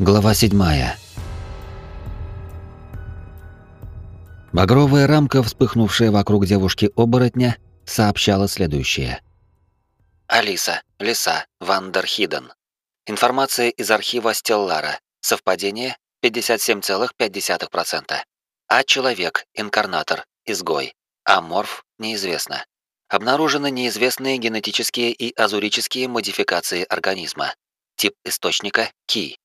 Глава 7. Багровая рамка, вспыхнувшая вокруг девушки-оборотня, сообщала следующее. Алиса, Лиса, Вандерхиден. Информация из архива Стеллара. Совпадение 57,5%. А человек, инкарнатор, изгой. А морф неизвестно. Обнаружены неизвестные генетические и азурические модификации организма. Тип источника – Ки.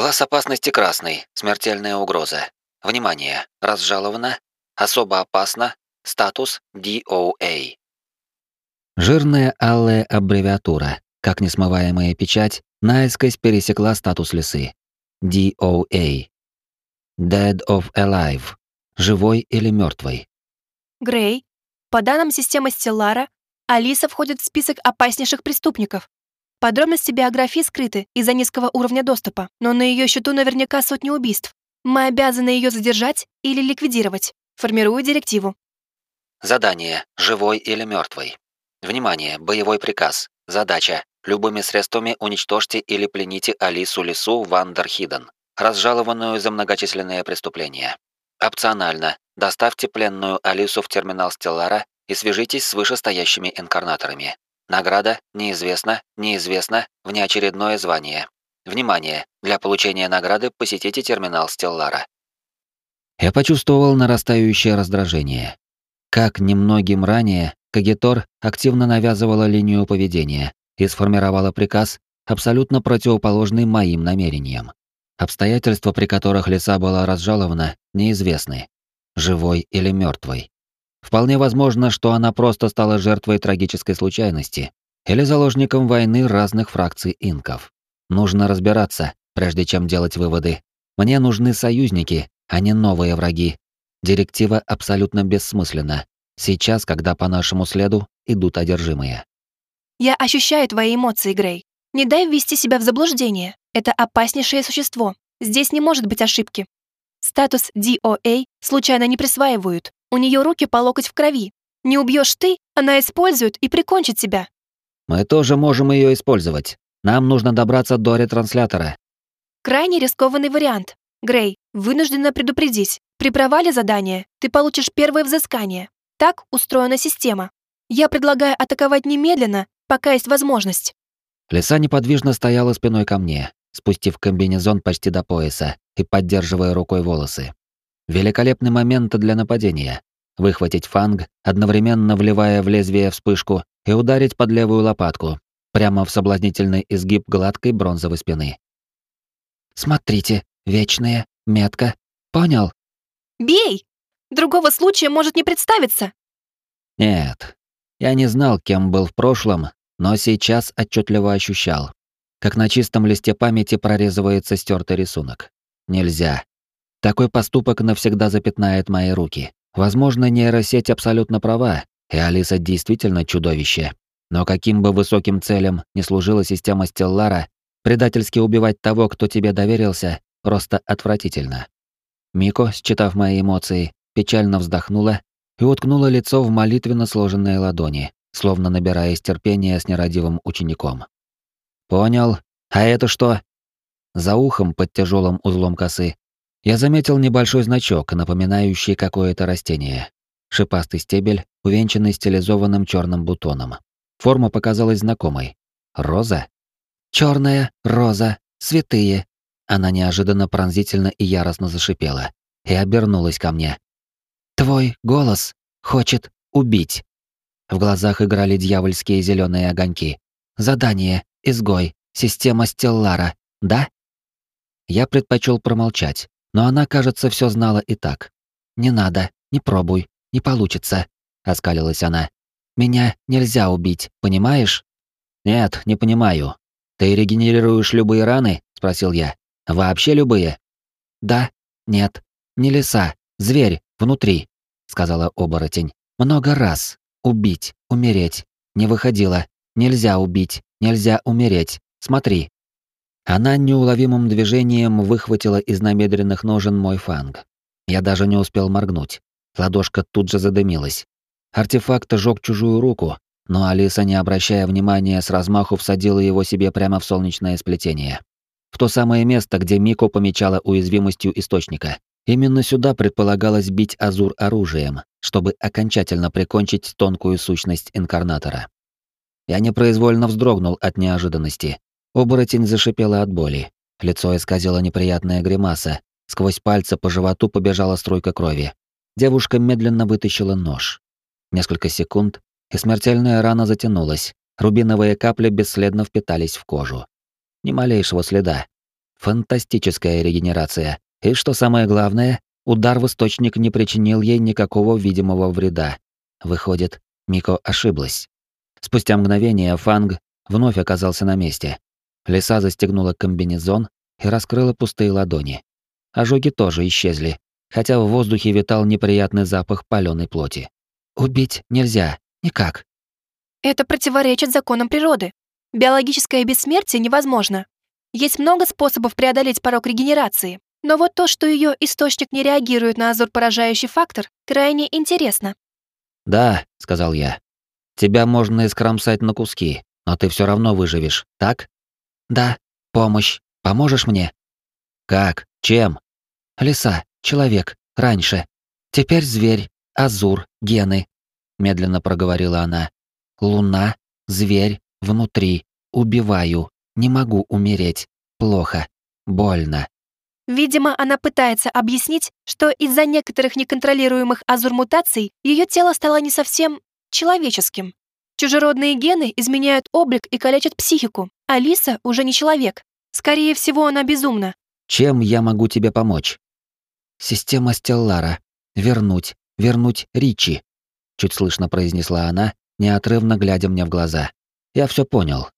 Класс опасности красный, смертельная угроза. Внимание, разжаловано, особо опасно, статус DOA. Жирная алая аббревиатура, как несмываемая печать, наискось пересекла статус лисы. DOA. Dead of Alive. Живой или мертвый. Грей, по данным системы Стеллара, Алиса входит в список опаснейших преступников. Подробности биографии скрыты из-за низкого уровня доступа, но на ее счету наверняка сотни убийств. Мы обязаны ее задержать или ликвидировать. Формирую директиву. Задание. Живой или мертвый. Внимание, боевой приказ. Задача. Любыми средствами уничтожьте или плените Алису Лису Вандерхиден, разжалованную за многочисленные преступления. Опционально. Доставьте пленную Алису в терминал Стеллара и свяжитесь с вышестоящими инкарнаторами. Награда неизвестна, неизвестно, внеочередное звание. Внимание! Для получения награды посетите терминал Стеллара. Я почувствовал нарастающее раздражение. Как немногим ранее, Кагитор активно навязывала линию поведения и сформировала приказ, абсолютно противоположный моим намерениям. Обстоятельства, при которых лиса была разжалована, неизвестны. Живой или мертвой. Вполне возможно, что она просто стала жертвой трагической случайности или заложником войны разных фракций инков. Нужно разбираться, прежде чем делать выводы. Мне нужны союзники, а не новые враги. Директива абсолютно бессмысленна. Сейчас, когда по нашему следу идут одержимые. Я ощущаю твои эмоции, Грей. Не дай ввести себя в заблуждение. Это опаснейшее существо. Здесь не может быть ошибки. Статус DOA случайно не присваивают. У нее руки по локоть в крови. Не убьешь ты, она использует и прикончит тебя. Мы тоже можем ее использовать. Нам нужно добраться до ретранслятора. Крайне рискованный вариант. Грей, вынуждена предупредить. При провале задания ты получишь первое взыскание. Так устроена система. Я предлагаю атаковать немедленно, пока есть возможность. Лиса неподвижно стояла спиной ко мне, спустив комбинезон почти до пояса и поддерживая рукой волосы. Великолепный момент для нападения. Выхватить фанг, одновременно вливая в лезвие вспышку и ударить под левую лопатку, прямо в соблазнительный изгиб гладкой бронзовой спины. «Смотрите, вечная, метка. Понял?» «Бей!» Другого случая может не представиться. Нет, я не знал, кем был в прошлом, но сейчас отчетливо ощущал, как на чистом листе памяти прорезывается стертый рисунок. Нельзя. Такой поступок навсегда запятнает мои руки. Возможно, нейросеть абсолютно права, и Алиса действительно чудовище. Но каким бы высоким целям ни служила система Стеллара, предательски убивать того, кто тебе доверился, просто отвратительно. Мико, считав мои эмоции, печально вздохнула и уткнула лицо в молитвенно сложенные ладони, словно набираясь терпения с нерадивым учеником. «Понял. А это что?» За ухом под тяжелым узлом косы я заметил небольшой значок, напоминающий какое-то растение. Шипастый стебель, увенчанный стилизованным черным бутоном. Форма показалась знакомой. Роза? Черная роза, святые. Она неожиданно пронзительно и яростно зашипела и обернулась ко мне. Твой голос хочет убить. В глазах играли дьявольские зеленые огоньки. Задание, изгой, система Стеллара, да? Я предпочел промолчать, но она, кажется, все знала и так. Не надо, не пробуй, не получится, оскалилась она. Меня нельзя убить, понимаешь? Нет, не понимаю. Ты регенерируешь любые раны? спросил я. Вообще любые? Да, нет, не лиса, зверь внутри сказала оборотень. Много раз. Убить, умереть. Не выходило. Нельзя убить, нельзя умереть. Смотри. Она неуловимым движением выхватила из намедренных ножен мой фанг. Я даже не успел моргнуть. Ладошка тут же задымилась. Артефакт жёг чужую руку, но Алиса, не обращая внимания, с размаху всадила его себе прямо в солнечное сплетение. в то самое место, где Мико помечала уязвимостью источника. Именно сюда предполагалось бить Азур оружием, чтобы окончательно прикончить тонкую сущность инкарнатора. Я непроизвольно вздрогнул от неожиданности. Оборотень зашипела от боли. Лицо исказило неприятная гримаса. Сквозь пальцы по животу побежала струйка крови. Девушка медленно вытащила нож. Несколько секунд, и смертельная рана затянулась. Рубиновые капли бесследно впитались в кожу. Ни малейшего следа. Фантастическая регенерация. И что самое главное, удар в источник не причинил ей никакого видимого вреда. Выходит, Мико ошиблась. Спустя мгновение Фанг вновь оказался на месте. Лиса застегнула комбинезон и раскрыла пустые ладони. Ожоги тоже исчезли, хотя в воздухе витал неприятный запах паленой плоти. «Убить нельзя. Никак». «Это противоречит законам природы. Биологическое бессмертие невозможно. Есть много способов преодолеть порог регенерации. Но вот то, что ее источник не реагирует на азур-поражающий фактор, крайне интересно. «Да», — сказал я. «Тебя можно искромсать на куски, но ты все равно выживешь, так?» «Да. Помощь. Поможешь мне?» «Как? Чем?» «Лиса, человек, раньше. Теперь зверь, азур, гены», — медленно проговорила она. «Луна, зверь, внутри. Убиваю. Не могу умереть. Плохо. Больно. Видимо, она пытается объяснить, что из-за некоторых неконтролируемых азур-мутаций ее тело стало не совсем человеческим. Чужеродные гены изменяют облик и калечат психику. Алиса уже не человек. Скорее всего, она безумна. Чем я могу тебе помочь? Система Стеллара. Вернуть. Вернуть Ричи. Чуть слышно произнесла она, неотрывно глядя мне в глаза. Я все понял.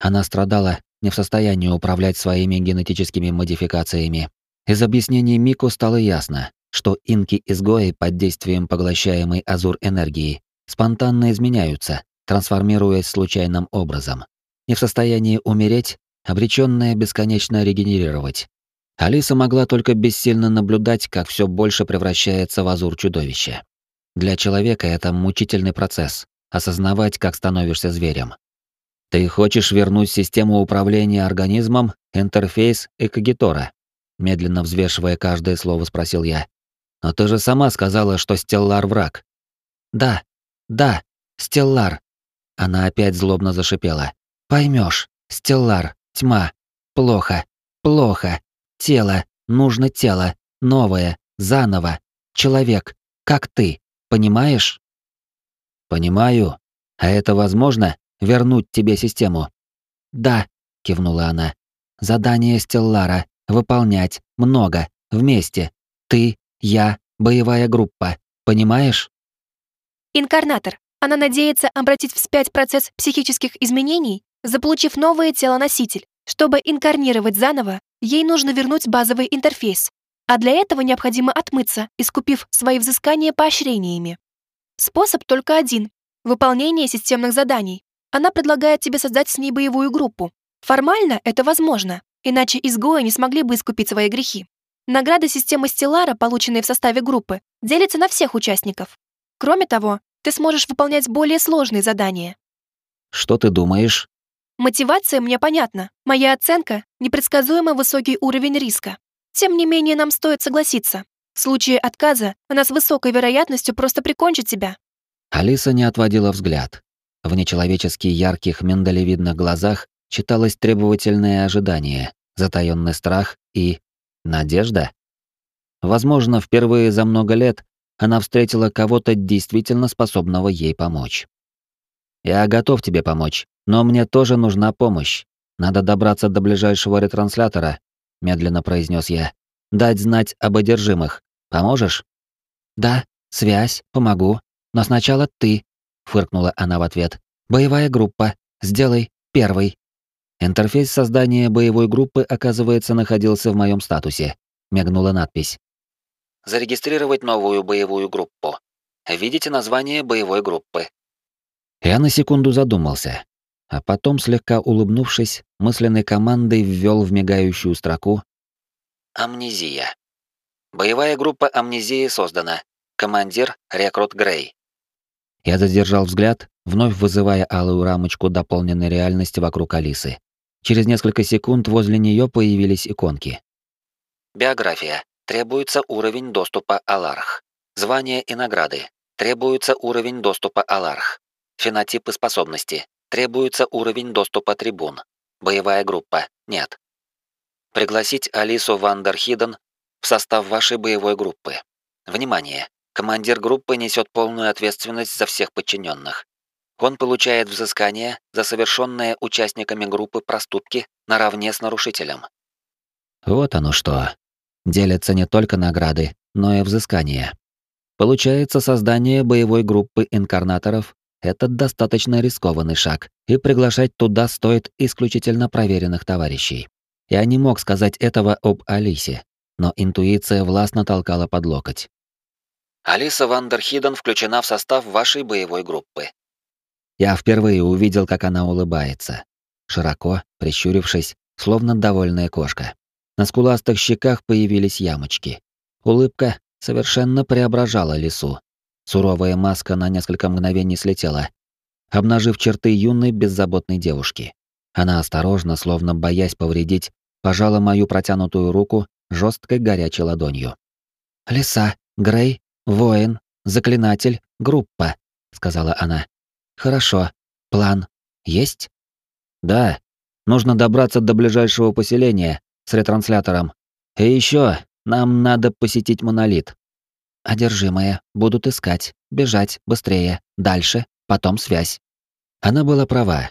Она страдала не в состоянии управлять своими генетическими модификациями, из объяснений Мико стало ясно, что инки-изгои под действием поглощаемой азур-энергии спонтанно изменяются, трансформируясь случайным образом. Не в состоянии умереть, обречённая бесконечно регенерировать. Алиса могла только бессильно наблюдать, как всё больше превращается в азур-чудовище. Для человека это мучительный процесс — осознавать, как становишься зверем. Ты хочешь вернуть систему управления организмом, интерфейс Экогитора медленно взвешивая каждое слово, спросил я. Но ты же сама сказала, что Стеллар враг. Да, да, Стеллар. Она опять злобно зашипела. Поймешь, Стеллар, тьма. Плохо, плохо. Тело, нужно тело, новое, заново. Человек, как ты, понимаешь? Понимаю. А это возможно вернуть тебе систему? Да, кивнула она. Задание Стеллара выполнять, много, вместе. Ты, я, боевая группа. Понимаешь? Инкарнатор. Она надеется обратить вспять процесс психических изменений, заполучив новое тело-носитель. Чтобы инкарнировать заново, ей нужно вернуть базовый интерфейс. А для этого необходимо отмыться, искупив свои взыскания поощрениями. Способ только один — выполнение системных заданий. Она предлагает тебе создать с ней боевую группу. Формально это возможно, Иначе изгои не смогли бы искупить свои грехи. Награды системы Стеллара, полученные в составе группы, делятся на всех участников. Кроме того, ты сможешь выполнять более сложные задания. Что ты думаешь? Мотивация мне понятна. Моя оценка — непредсказуемо высокий уровень риска. Тем не менее, нам стоит согласиться. В случае отказа она с высокой вероятностью просто прикончит тебя. Алиса не отводила взгляд. В нечеловечески ярких миндалевидных глазах читалось требовательное ожидание, затаённый страх и надежда. Возможно, впервые за много лет она встретила кого-то действительно способного ей помочь. Я готов тебе помочь, но мне тоже нужна помощь. Надо добраться до ближайшего ретранслятора, медленно произнес я. Дать знать об одержимых. Поможешь? Да, связь, помогу. Но сначала ты, фыркнула она в ответ. Боевая группа. Сделай первый. Интерфейс создания боевой группы, оказывается, находился в моем статусе. Мигнула надпись. Зарегистрировать новую боевую группу. Видите название боевой группы. Я на секунду задумался, а потом, слегка улыбнувшись, мысленной командой ввел в мигающую строку «Амнезия». Боевая группа амнезии создана. Командир Рекрут Грей. Я задержал взгляд, вновь вызывая алую рамочку дополненной реальности вокруг Алисы. Через несколько секунд возле нее появились иконки. Биография. Требуется уровень доступа Аларх. Звания и награды. Требуется уровень доступа Аларх. Фенотипы способности. Требуется уровень доступа Трибун. Боевая группа. Нет. Пригласить Алису Вандерхиден в состав вашей боевой группы. Внимание! Командир группы несет полную ответственность за всех подчиненных. Он получает взыскание за совершенные участниками группы проступки наравне с нарушителем. Вот оно что. Делятся не только награды, но и взыскания. Получается, создание боевой группы инкарнаторов — это достаточно рискованный шаг, и приглашать туда стоит исключительно проверенных товарищей. Я не мог сказать этого об Алисе, но интуиция властно толкала под локоть. Алиса Вандерхиден включена в состав вашей боевой группы. Я впервые увидел, как она улыбается. Широко, прищурившись, словно довольная кошка. На скуластых щеках появились ямочки. Улыбка совершенно преображала лису. Суровая маска на несколько мгновений слетела, обнажив черты юной беззаботной девушки. Она осторожно, словно боясь повредить, пожала мою протянутую руку жесткой горячей ладонью. «Лиса, Грей, воин, заклинатель, группа», — сказала она. «Хорошо. План есть?» «Да. Нужно добраться до ближайшего поселения с ретранслятором. И еще нам надо посетить монолит». «Одержимые будут искать, бежать быстрее, дальше, потом связь». Она была права.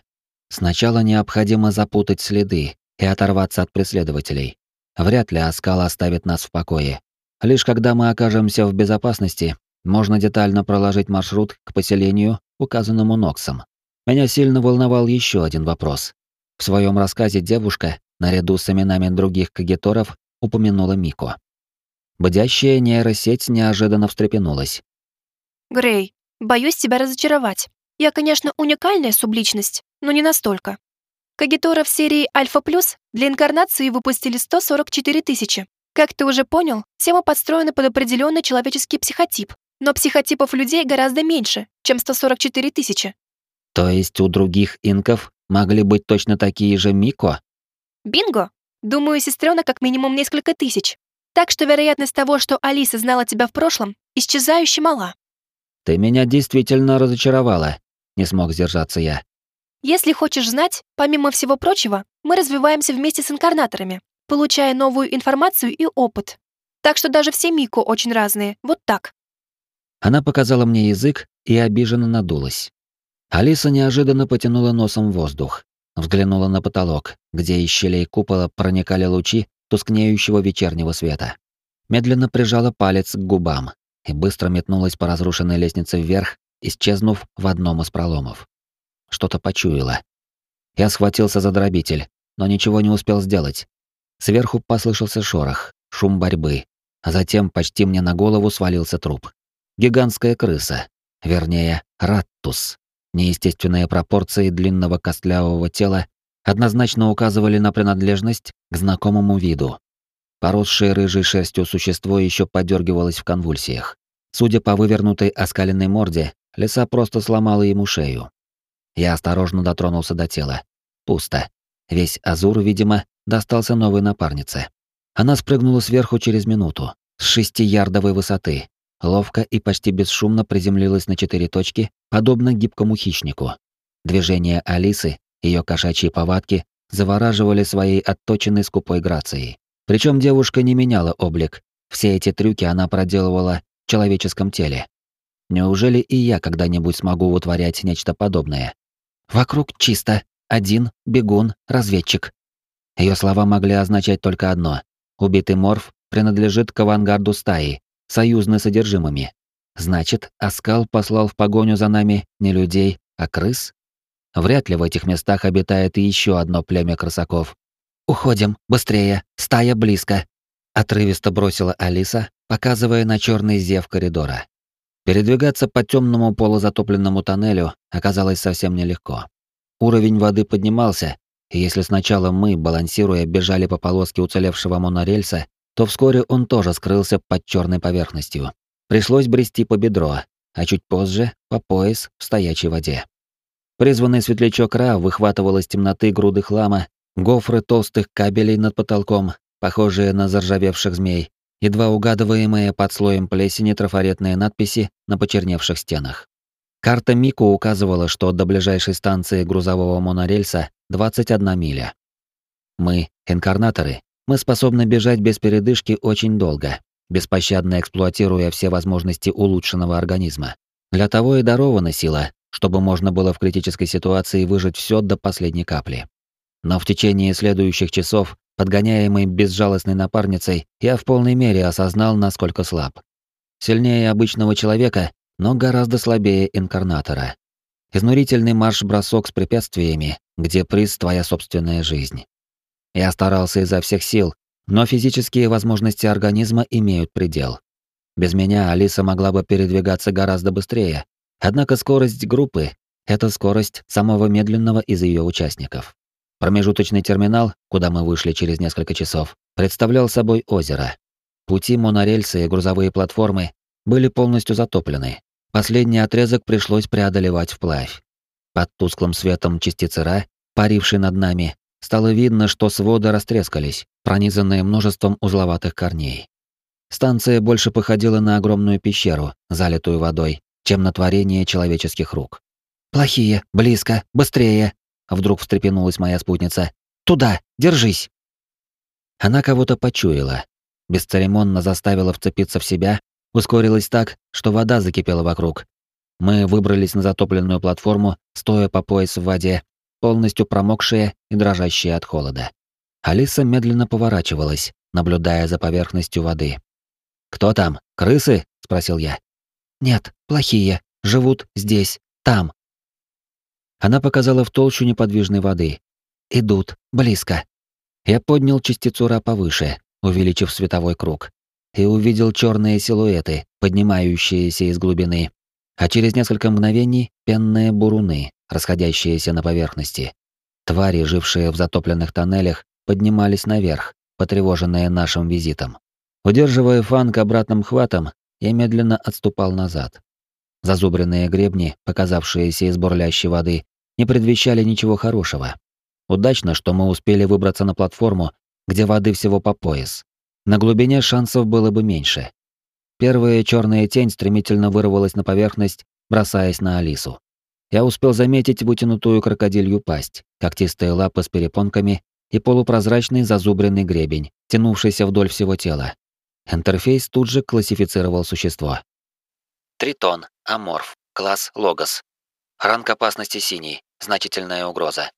Сначала необходимо запутать следы и оторваться от преследователей. Вряд ли Аскал оставит нас в покое. Лишь когда мы окажемся в безопасности, можно детально проложить маршрут к поселению, указанному Ноксом. Меня сильно волновал еще один вопрос. В своем рассказе девушка, наряду с именами других кагиторов, упомянула Мико. Бодящая нейросеть неожиданно встрепенулась. Грей, боюсь тебя разочаровать. Я, конечно, уникальная субличность, но не настолько. Кагитора в серии Альфа Плюс для инкарнации выпустили 144 тысячи. Как ты уже понял, все мы подстроены под определенный человеческий психотип, но психотипов людей гораздо меньше, чем 144 тысячи. То есть у других инков могли быть точно такие же Мико? Бинго! Думаю, сестренок как минимум несколько тысяч. Так что вероятность того, что Алиса знала тебя в прошлом, исчезающе мала. Ты меня действительно разочаровала, не смог сдержаться я. Если хочешь знать, помимо всего прочего, мы развиваемся вместе с инкарнаторами, получая новую информацию и опыт. Так что даже все Мико очень разные, вот так. Она показала мне язык и обиженно надулась. Алиса неожиданно потянула носом воздух, взглянула на потолок, где из щелей купола проникали лучи тускнеющего вечернего света. Медленно прижала палец к губам и быстро метнулась по разрушенной лестнице вверх, исчезнув в одном из проломов. Что-то почуяла. Я схватился за дробитель, но ничего не успел сделать. Сверху послышался шорох, шум борьбы, а затем почти мне на голову свалился труп. Гигантская крыса, вернее, раттус. Неестественные пропорции длинного костлявого тела однозначно указывали на принадлежность к знакомому виду. Поросшее рыжей шерстью существо еще подергивалось в конвульсиях. Судя по вывернутой оскаленной морде, лиса просто сломала ему шею. Я осторожно дотронулся до тела. Пусто. Весь азур, видимо, достался новой напарнице. Она спрыгнула сверху через минуту, с шестиярдовой высоты, ловко и почти бесшумно приземлилась на четыре точки, подобно гибкому хищнику. Движения Алисы, ее кошачьи повадки, завораживали своей отточенной скупой грацией. Причем девушка не меняла облик. Все эти трюки она проделывала в человеческом теле. Неужели и я когда-нибудь смогу утворять нечто подобное? Вокруг чисто. Один, бегун, разведчик. Ее слова могли означать только одно. Убитый морф принадлежит к авангарду стаи, союзны содержимыми. Значит, Аскал послал в погоню за нами не людей, а крыс? Вряд ли в этих местах обитает еще одно племя крысаков. «Уходим, быстрее, стая близко», — отрывисто бросила Алиса, показывая на черный зев коридора. Передвигаться по темному полузатопленному тоннелю оказалось совсем нелегко. Уровень воды поднимался, и если сначала мы, балансируя, бежали по полоске уцелевшего монорельса, то вскоре он тоже скрылся под черной поверхностью. Пришлось брести по бедро, а чуть позже — по пояс в стоячей воде. Призванный светлячок Ра выхватывал из темноты груды хлама гофры толстых кабелей над потолком, похожие на заржавевших змей, едва угадываемые под слоем плесени трафаретные надписи на почерневших стенах. Карта Мику указывала, что до ближайшей станции грузового монорельса 21 миля. Мы, инкарнаторы, мы способны бежать без передышки очень долго, беспощадно эксплуатируя все возможности улучшенного организма. Для того и дарована сила, чтобы можно было в критической ситуации выжить все до последней капли. Но в течение следующих часов, подгоняемый безжалостной напарницей, я в полной мере осознал, насколько слаб. Сильнее обычного человека, но гораздо слабее инкарнатора. Изнурительный марш-бросок с препятствиями, где приз твоя собственная жизнь. Я старался изо всех сил, но физические возможности организма имеют предел. Без меня Алиса могла бы передвигаться гораздо быстрее, однако скорость группы — это скорость самого медленного из ее участников. Промежуточный терминал, куда мы вышли через несколько часов, представлял собой озеро. Пути монорельсы и грузовые платформы были полностью затоплены. Последний отрезок пришлось преодолевать вплавь. Под тусклым светом частицы Ра, парившей над нами, стало видно, что своды растрескались, пронизанные множеством узловатых корней. Станция больше походила на огромную пещеру, залитую водой, чем на творение человеческих рук. «Плохие, близко, быстрее!» Вдруг встрепенулась моя спутница. «Туда, держись!» Она кого-то почуяла, бесцеремонно заставила вцепиться в себя, ускорилась так, что вода закипела вокруг. Мы выбрались на затопленную платформу, стоя по пояс в воде, полностью промокшие и дрожащие от холода. Алиса медленно поворачивалась, наблюдая за поверхностью воды. «Кто там? Крысы?» — спросил я. «Нет, плохие. Живут здесь, там». Она показала в толщу неподвижной воды. «Идут, близко». Я поднял частицу Ра повыше, увеличив световой круг, и увидел черные силуэты, поднимающиеся из глубины, а через несколько мгновений — пенные буруны, расходящиеся на поверхности. Твари, жившие в затопленных тоннелях, поднимались наверх, потревоженные нашим визитом. Удерживая фанк обратным хватом, я медленно отступал назад. Зазубренные гребни, показавшиеся из бурлящей воды, не предвещали ничего хорошего. Удачно, что мы успели выбраться на платформу, где воды всего по пояс. На глубине шансов было бы меньше. Первая черная тень стремительно вырвалась на поверхность, бросаясь на Алису. Я успел заметить вытянутую крокодилью пасть, когтистые лапы с перепонками и полупрозрачный зазубренный гребень, тянувшийся вдоль всего тела. Интерфейс тут же классифицировал существо. Тритон, аморф, класс Логос. Ранг опасности синий, значительная угроза.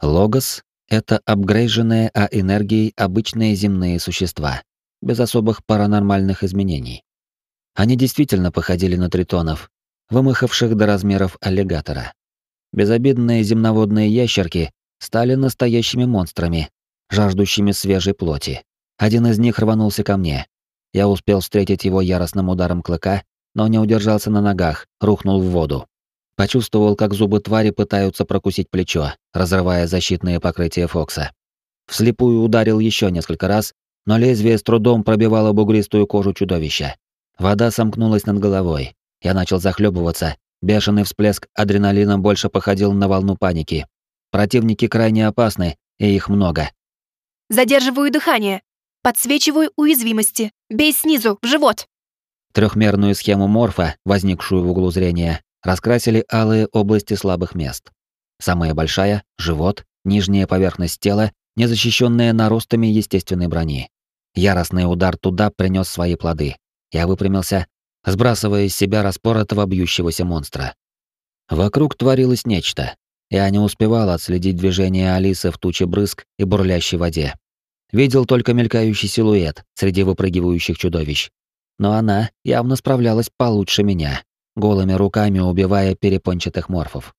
Логос — это апгрейженные а энергией обычные земные существа, без особых паранормальных изменений. Они действительно походили на тритонов, вымахавших до размеров аллигатора. Безобидные земноводные ящерки стали настоящими монстрами, жаждущими свежей плоти. Один из них рванулся ко мне. Я успел встретить его яростным ударом клыка, но не удержался на ногах, рухнул в воду. Почувствовал, как зубы твари пытаются прокусить плечо, разрывая защитное покрытие Фокса. Вслепую ударил еще несколько раз, но лезвие с трудом пробивало бугристую кожу чудовища. Вода сомкнулась над головой, я начал захлебываться. Бешеный всплеск адреналина больше походил на волну паники. Противники крайне опасны, и их много. Задерживаю дыхание. Подсвечиваю уязвимости. Бей снизу, в живот. Трехмерную схему морфа, возникшую в углу зрения, раскрасили алые области слабых мест. Самая большая — живот, нижняя поверхность тела, незащищенная наростами естественной брони. Яростный удар туда принес свои плоды. Я выпрямился, сбрасывая из себя распоротого бьющегося монстра. Вокруг творилось нечто. Я не успевал отследить движение Алисы в туче брызг и бурлящей воде. Видел только мелькающий силуэт среди выпрыгивающих чудовищ. Но она явно справлялась получше меня, голыми руками убивая перепончатых морфов.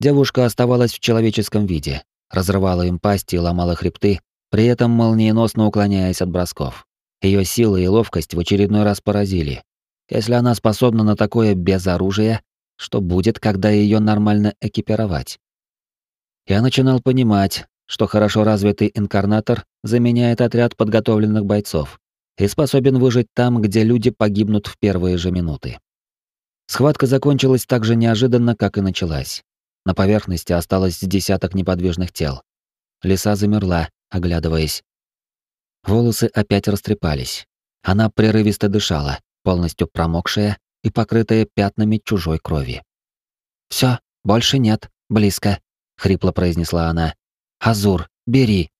Девушка оставалась в человеческом виде, разрывала им пасти и ломала хребты, при этом молниеносно уклоняясь от бросков. Ее сила и ловкость в очередной раз поразили, если она способна на такое без оружия, что будет, когда ее нормально экипировать? Я начинал понимать, что хорошо развитый инкарнатор заменяет отряд подготовленных бойцов и способен выжить там, где люди погибнут в первые же минуты. Схватка закончилась так же неожиданно, как и началась. На поверхности осталось десяток неподвижных тел. Лиса замерла, оглядываясь. Волосы опять растрепались. Она прерывисто дышала, полностью промокшая и покрытая пятнами чужой крови. Все, больше нет, близко, хрипло произнесла она. Азур, бери.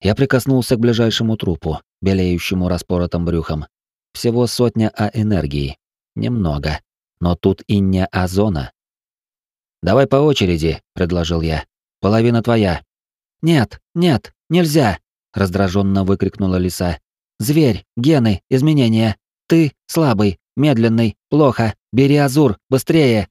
Я прикоснулся к ближайшему трупу, белеющему распоротым брюхом. Всего сотня А энергии. Немного. Но тут и не Азона. «Давай по очереди», — предложил я. «Половина твоя». «Нет, нет, нельзя!» — раздраженно выкрикнула лиса. «Зверь, гены, изменения. Ты слабый, медленный, плохо. Бери Азур, быстрее!»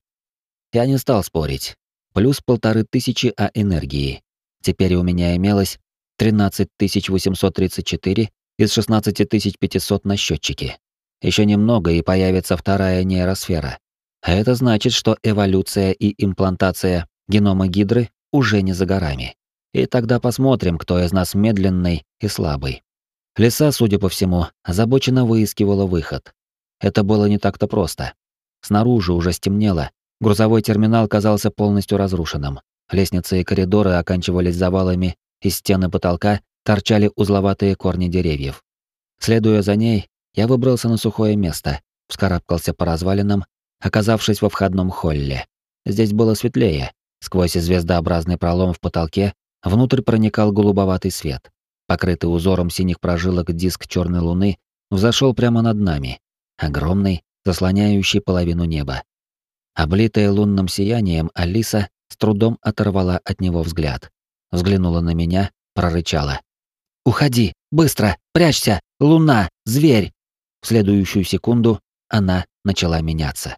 Я не стал спорить. Плюс полторы тысячи А энергии. Теперь у меня имелось 13834 из 16500 на счетчике. Еще немного и появится вторая нейросфера. А это значит, что эволюция и имплантация генома гидры уже не за горами. И тогда посмотрим, кто из нас медленный и слабый. Лиса, судя по всему, озабоченно выискивала выход. Это было не так-то просто. Снаружи уже стемнело, грузовой терминал казался полностью разрушенным. Лестницы и коридоры оканчивались завалами, из стены потолка торчали узловатые корни деревьев. Следуя за ней, я выбрался на сухое место, вскарабкался по развалинам, оказавшись во входном холле. Здесь было светлее. Сквозь звездообразный пролом в потолке внутрь проникал голубоватый свет. Покрытый узором синих прожилок диск черной луны взошел прямо над нами, огромный, заслоняющий половину неба. Облитая лунным сиянием, Алиса с трудом оторвала от него взгляд. Взглянула на меня, прорычала. «Уходи! Быстро! Прячься! Луна! Зверь!» В следующую секунду она начала меняться.